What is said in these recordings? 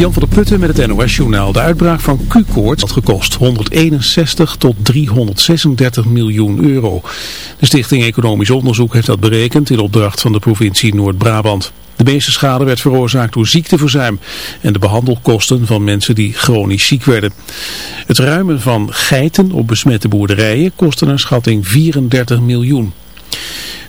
Jan van der Putten met het NOS-journaal. De uitbraak van Q-koorts had gekost 161 tot 336 miljoen euro. De Stichting Economisch Onderzoek heeft dat berekend in opdracht van de provincie Noord-Brabant. De meeste schade werd veroorzaakt door ziekteverzuim en de behandelkosten van mensen die chronisch ziek werden. Het ruimen van geiten op besmette boerderijen kostte naar schatting 34 miljoen.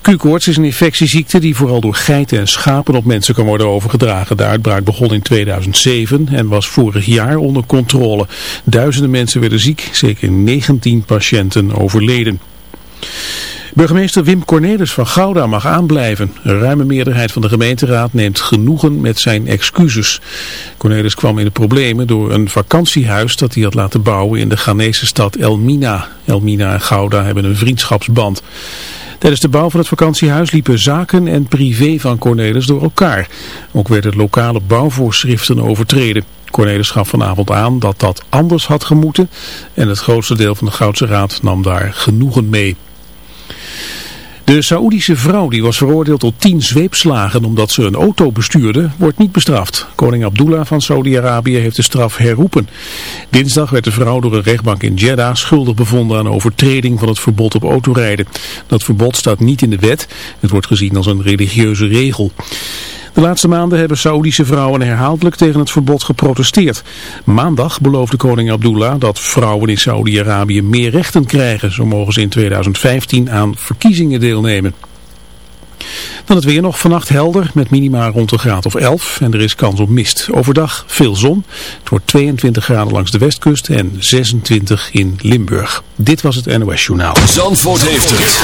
Q-koorts is een infectieziekte die vooral door geiten en schapen op mensen kan worden overgedragen. De uitbraak begon in 2007 en was vorig jaar onder controle. Duizenden mensen werden ziek, zeker 19 patiënten overleden. Burgemeester Wim Cornelis van Gouda mag aanblijven. Een ruime meerderheid van de gemeenteraad neemt genoegen met zijn excuses. Cornelis kwam in de problemen door een vakantiehuis dat hij had laten bouwen in de Ghanese stad Elmina. Elmina en Gouda hebben een vriendschapsband. Tijdens de bouw van het vakantiehuis liepen zaken en privé van Cornelis door elkaar. Ook werden lokale bouwvoorschriften overtreden. Cornelis gaf vanavond aan dat dat anders had gemoeten en het grootste deel van de Goudse Raad nam daar genoegen mee. De Saoedische vrouw die was veroordeeld tot tien zweepslagen omdat ze een auto bestuurde, wordt niet bestraft. Koning Abdullah van Saudi-Arabië heeft de straf herroepen. Dinsdag werd de vrouw door een rechtbank in Jeddah schuldig bevonden aan overtreding van het verbod op autorijden. Dat verbod staat niet in de wet. Het wordt gezien als een religieuze regel. De laatste maanden hebben Saoedische vrouwen herhaaldelijk tegen het verbod geprotesteerd. Maandag beloofde koning Abdullah dat vrouwen in Saudi-Arabië meer rechten krijgen. Zo mogen ze in 2015 aan verkiezingen deelnemen. Dan het weer nog vannacht helder met minima rond een graad of 11 en er is kans op mist. Overdag veel zon. Het wordt 22 graden langs de westkust en 26 in Limburg. Dit was het NOS Journaal. Zandvoort heeft het.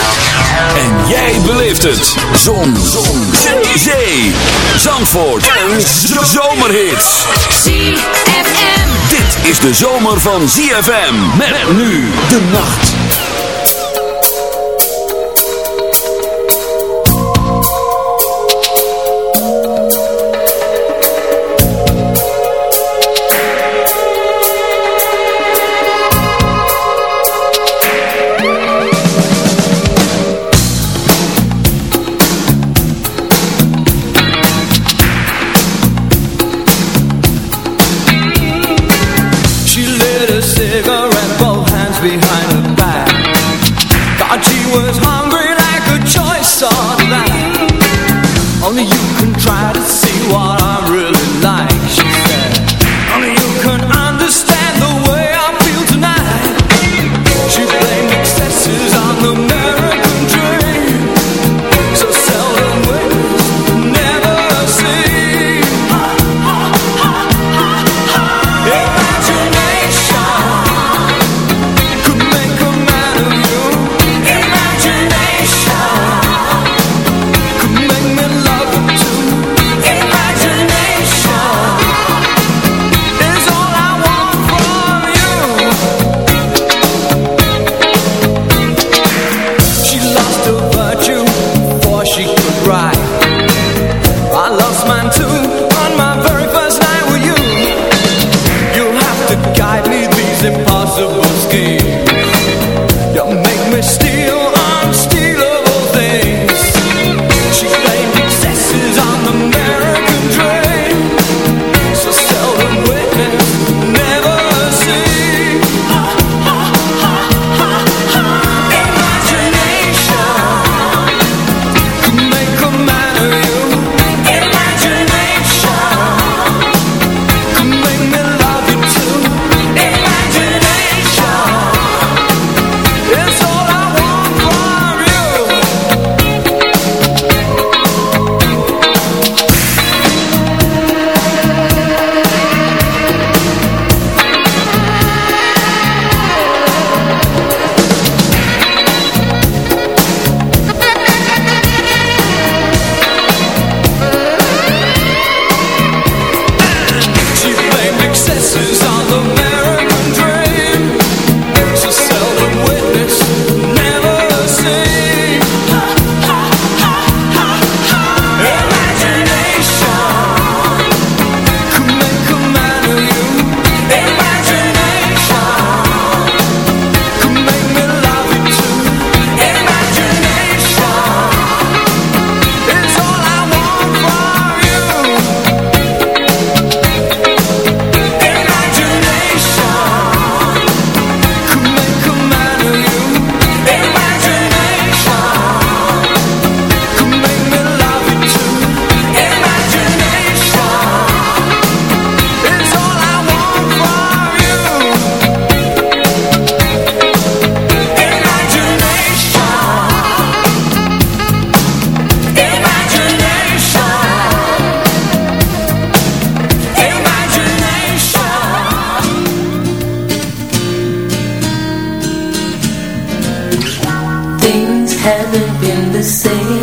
En jij beleeft het. Zon. zon. Zee. Zee. Zandvoort. Een zomerhit. ZFM. Dit is de zomer van ZFM. Met nu de nacht. haven't been the same.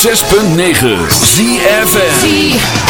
106.9 ZFN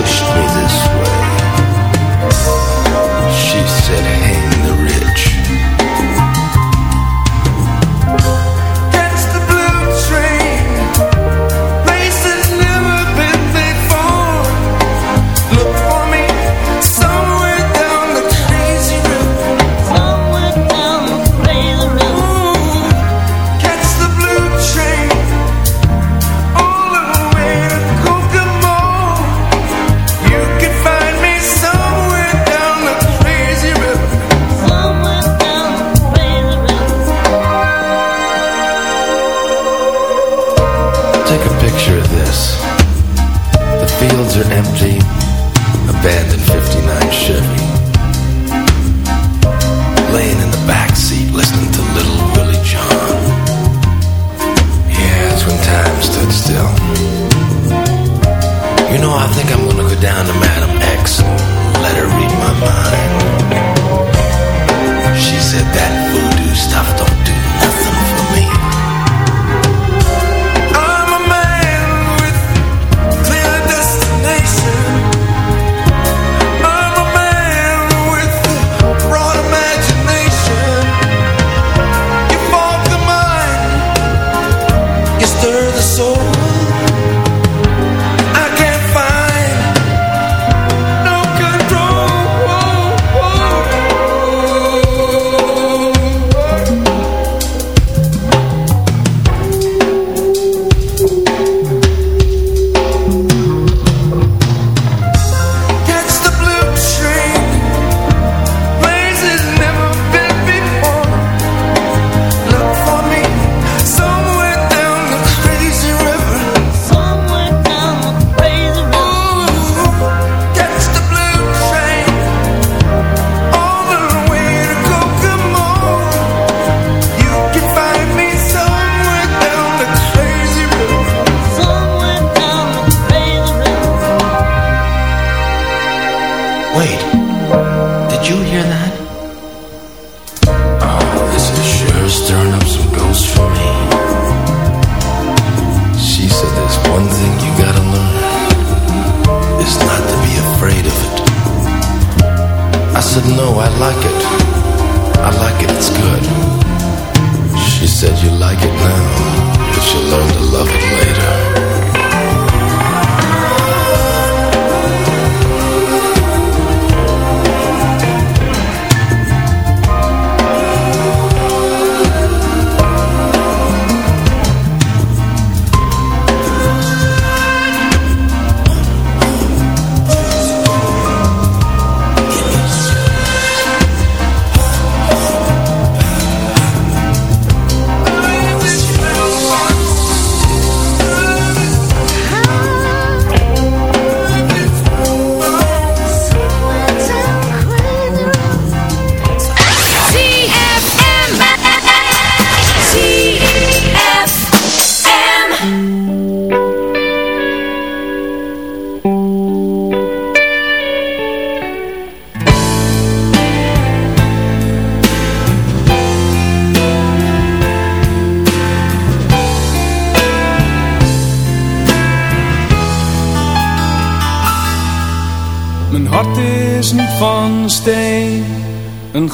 pushed me this way. She said, hang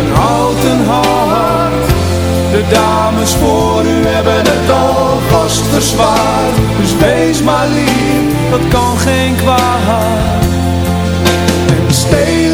een houten hart. De dames voor u hebben het alvast verzwaard. Dus wees maar lief, dat kan geen kwaad. En steeds.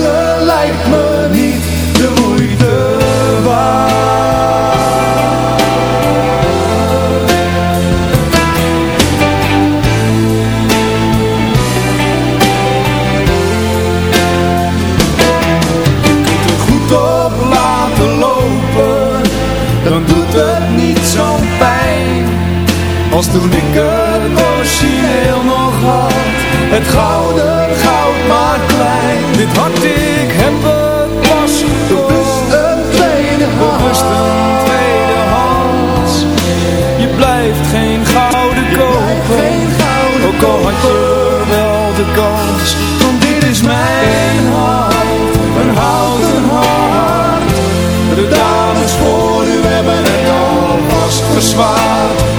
Als toen ik het origineel nog had. Het gouden goud maar klein. Dit hart is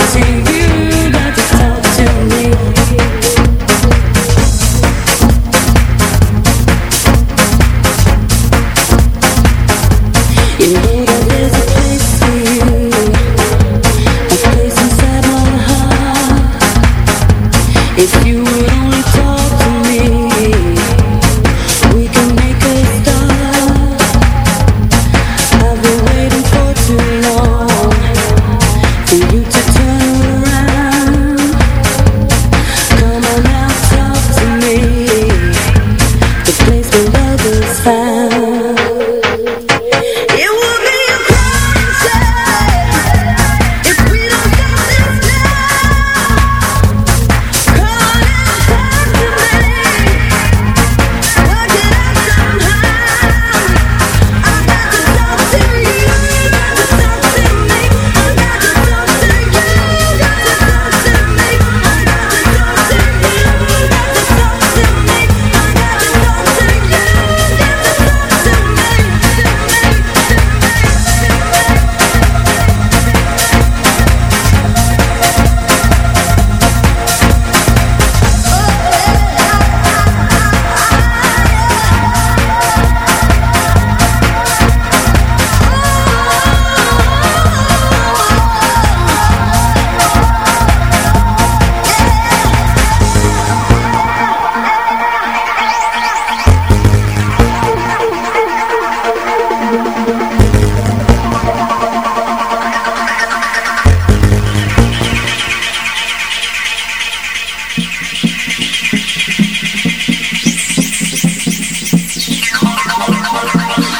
assim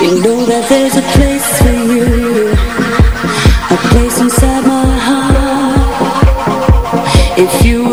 You know that there's a place for you. A place inside my heart. If you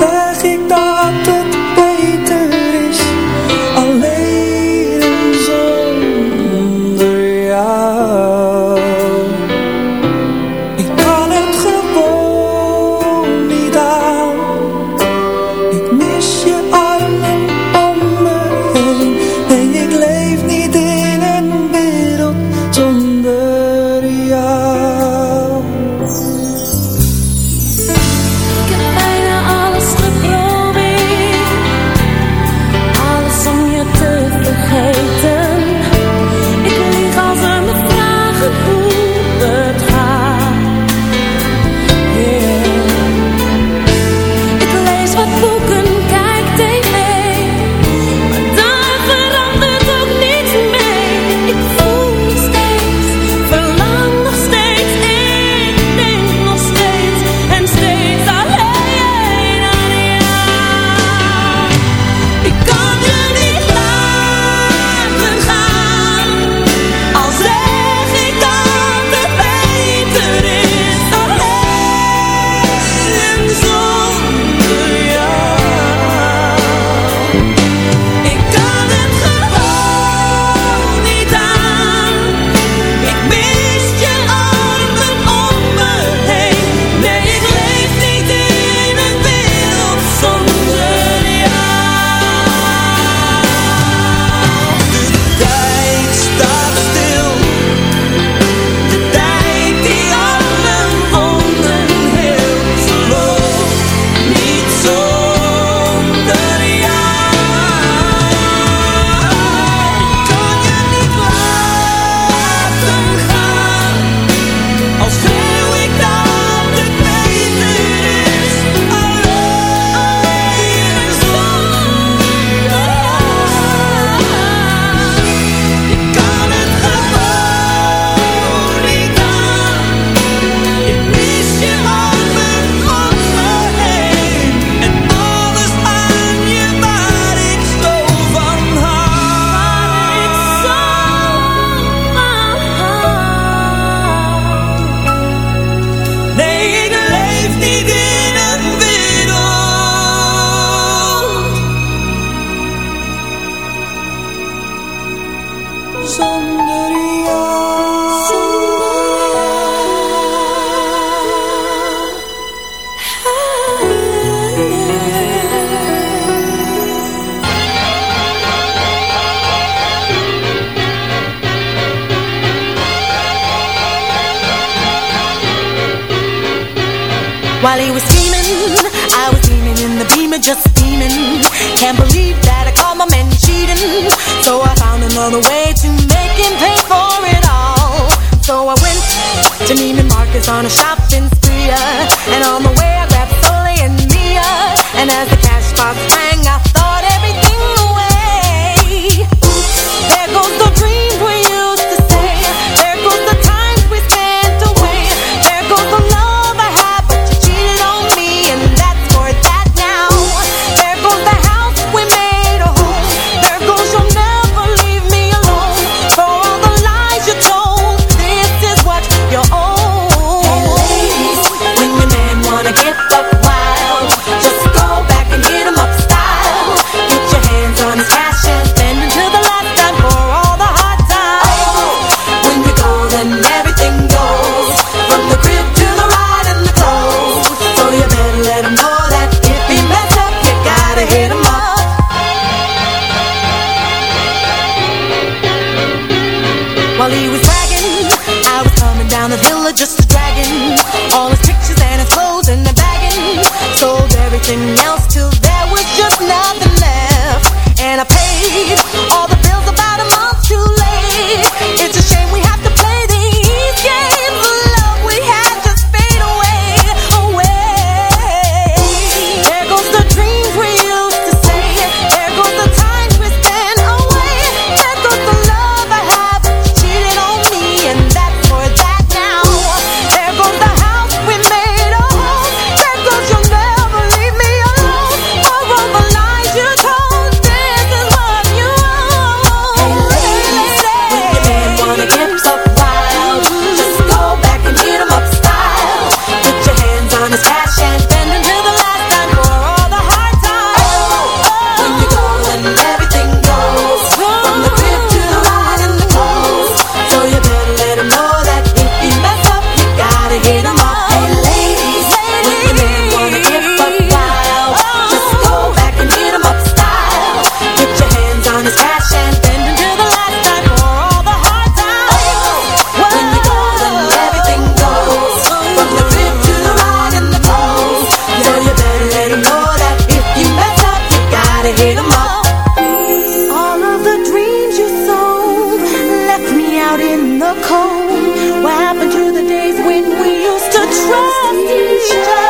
zeg ik dat the cold? What happened to the days when we used to trust each other?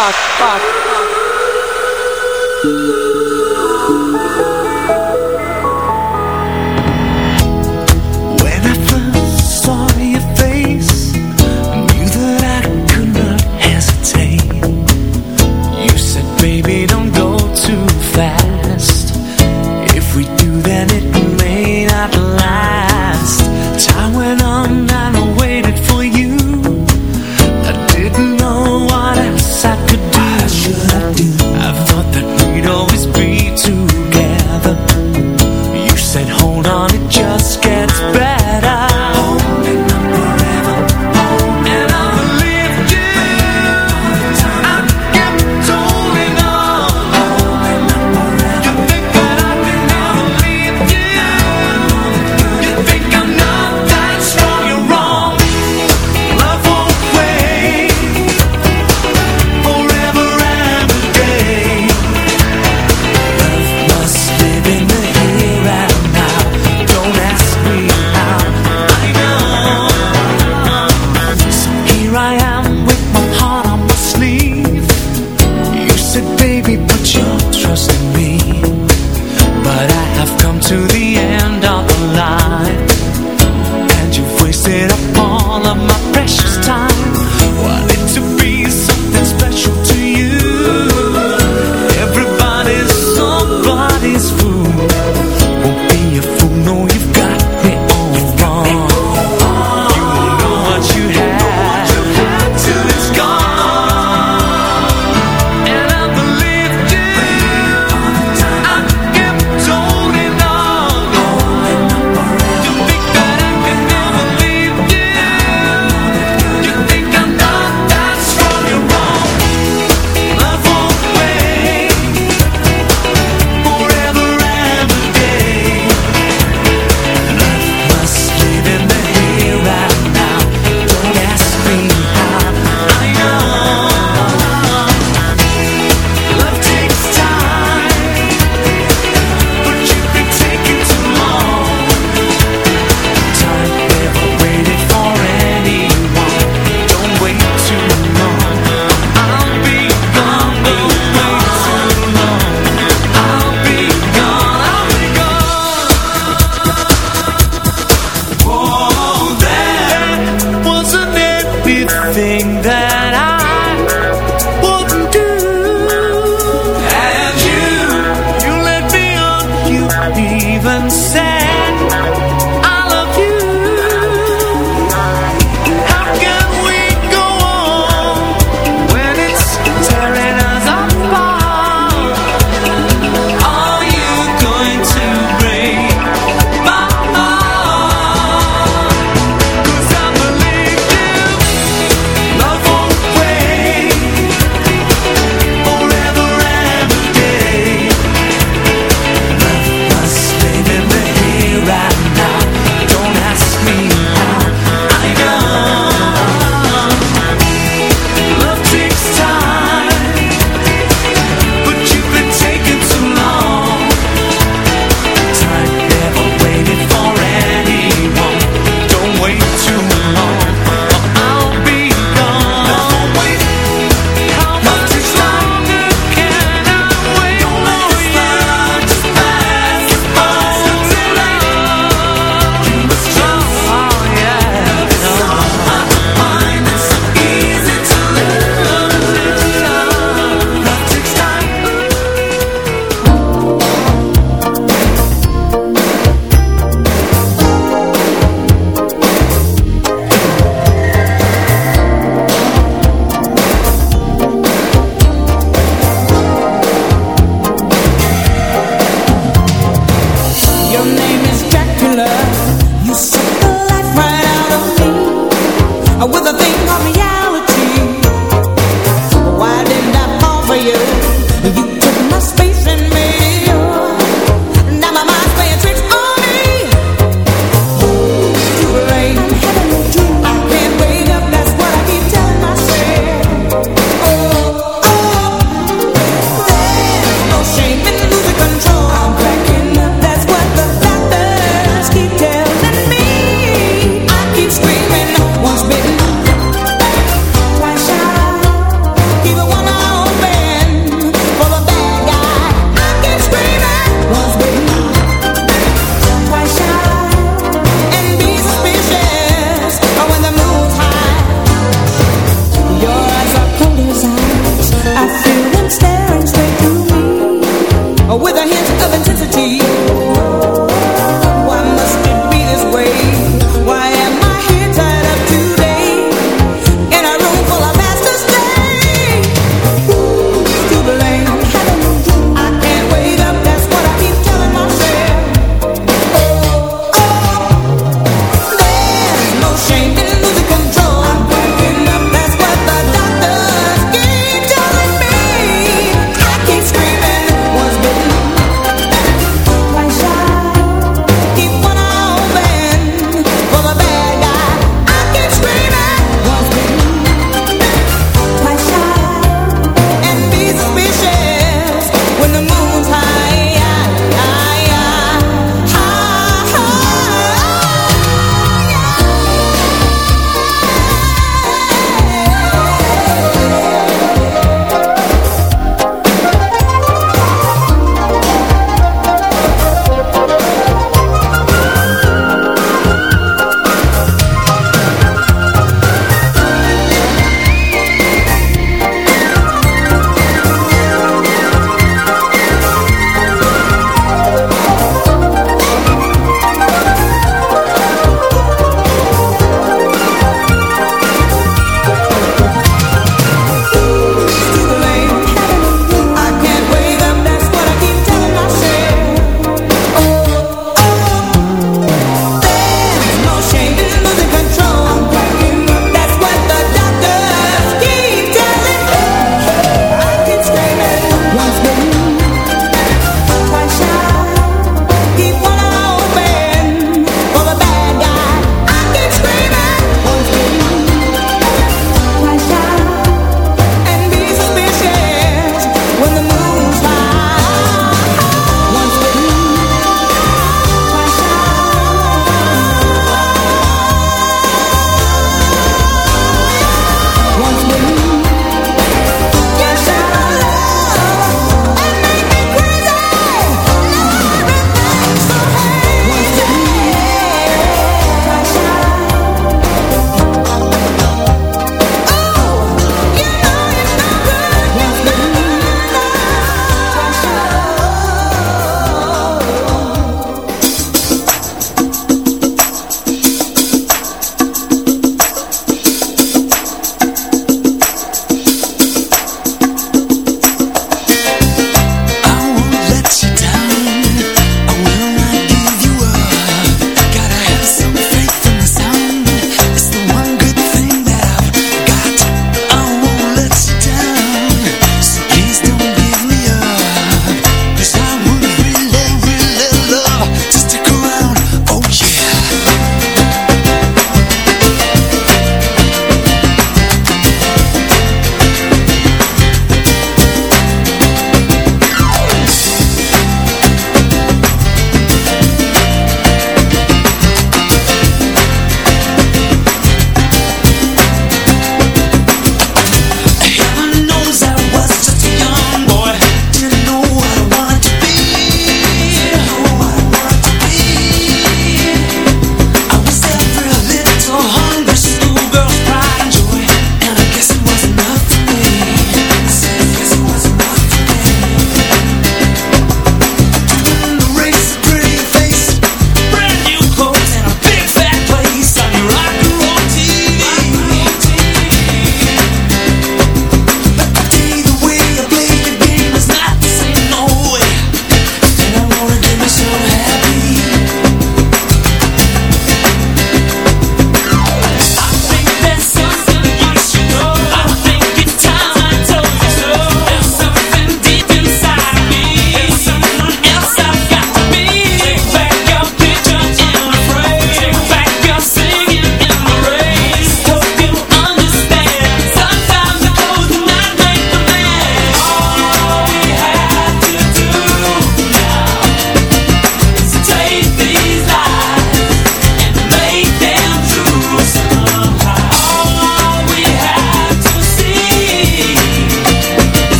What the